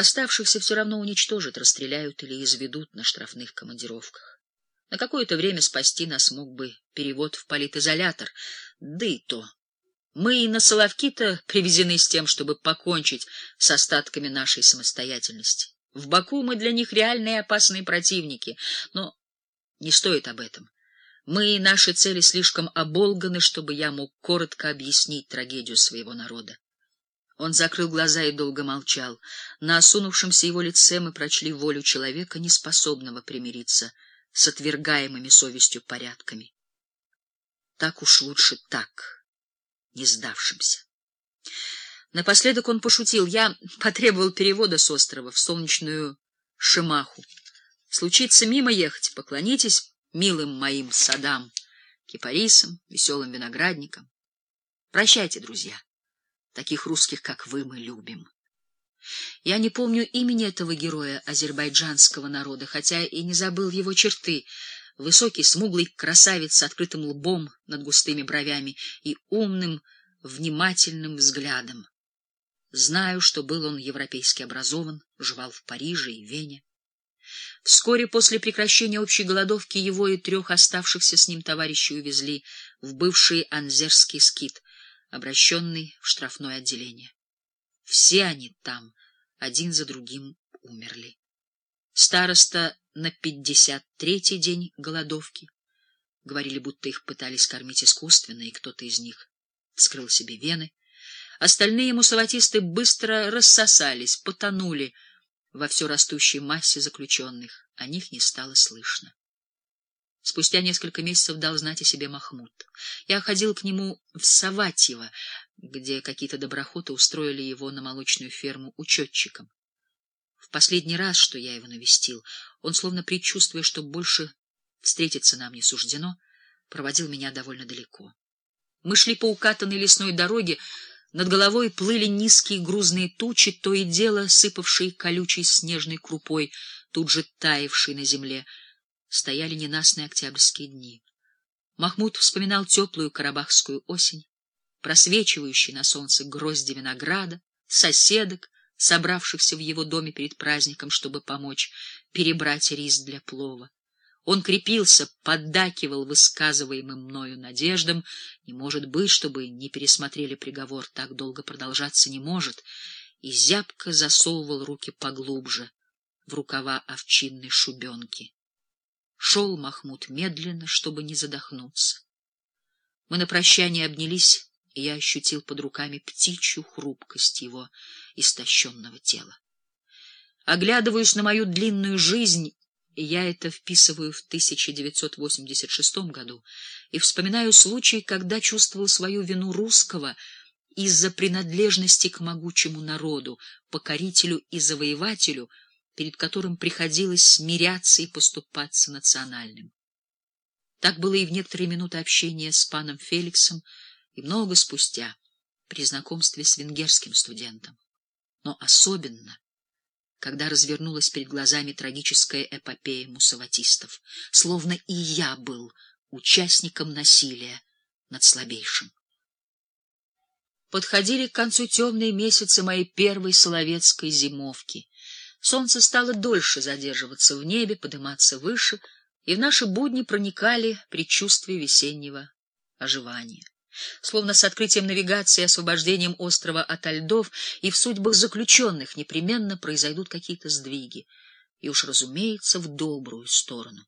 Оставшихся все равно уничтожат, расстреляют или изведут на штрафных командировках. На какое-то время спасти нас мог бы перевод в политизолятор, да и то. Мы и на Соловки-то привезены с тем, чтобы покончить с остатками нашей самостоятельности. В Баку мы для них реальные опасные противники, но не стоит об этом. Мы и наши цели слишком оболганы, чтобы я мог коротко объяснить трагедию своего народа. Он закрыл глаза и долго молчал. На осунувшемся его лице мы прочли волю человека, неспособного примириться с отвергаемыми совестью порядками. Так уж лучше так, не сдавшимся. Напоследок он пошутил. Я потребовал перевода с острова в солнечную Шимаху. Случится мимо ехать, поклонитесь милым моим садам, кипарисам, веселым виноградникам. Прощайте, друзья. Таких русских, как вы, мы любим. Я не помню имени этого героя азербайджанского народа, хотя и не забыл его черты. Высокий, смуглый красавец с открытым лбом над густыми бровями и умным, внимательным взглядом. Знаю, что был он европейски образован, жевал в Париже и Вене. Вскоре после прекращения общей голодовки его и трех оставшихся с ним товарищей увезли в бывший Анзерский скит — обращенный в штрафное отделение. Все они там, один за другим, умерли. Староста на пятьдесят третий день голодовки. Говорили, будто их пытались кормить искусственно, и кто-то из них вскрыл себе вены. Остальные мусаватисты быстро рассосались, потонули во все растущей массе заключенных. О них не стало слышно. Спустя несколько месяцев дал знать о себе Махмуд. Я ходил к нему в Саватьево, где какие-то доброхоты устроили его на молочную ферму учетчиком. В последний раз, что я его навестил, он, словно предчувствуя, что больше встретиться нам не суждено, проводил меня довольно далеко. Мы шли по укатанной лесной дороге, над головой плыли низкие грузные тучи, то и дело сыпавшие колючей снежной крупой, тут же таявшей на земле, стояли ненастные октябрьские дни. Махмуд вспоминал теплую карабахскую осень, просвечивающие на солнце грозди винограда, соседок, собравшихся в его доме перед праздником, чтобы помочь перебрать рис для плова. Он крепился, поддакивал высказываемым мною надеждам. Не может быть, чтобы не пересмотрели приговор, так долго продолжаться не может, и зябко засовывал руки поглубже в рукава овчинной шубенки. Шел Махмуд медленно, чтобы не задохнуться. Мы на прощание обнялись, и я ощутил под руками птичью хрупкость его истощенного тела. Оглядываясь на мою длинную жизнь, я это вписываю в 1986 году, и вспоминаю случай, когда чувствовал свою вину русского из-за принадлежности к могучему народу, покорителю и завоевателю, перед которым приходилось смиряться и поступаться национальным. Так было и в некоторые минуты общения с паном Феликсом, и много спустя, при знакомстве с венгерским студентом. Но особенно, когда развернулась перед глазами трагическая эпопея мусаватистов, словно и я был участником насилия над слабейшим. Подходили к концу темные месяцы моей первой соловецкой зимовки, Солнце стало дольше задерживаться в небе, подниматься выше, и в наши будни проникали предчувствия весеннего оживания. Словно с открытием навигации и освобождением острова от льдов и в судьбах заключенных непременно произойдут какие-то сдвиги, и уж, разумеется, в добрую сторону.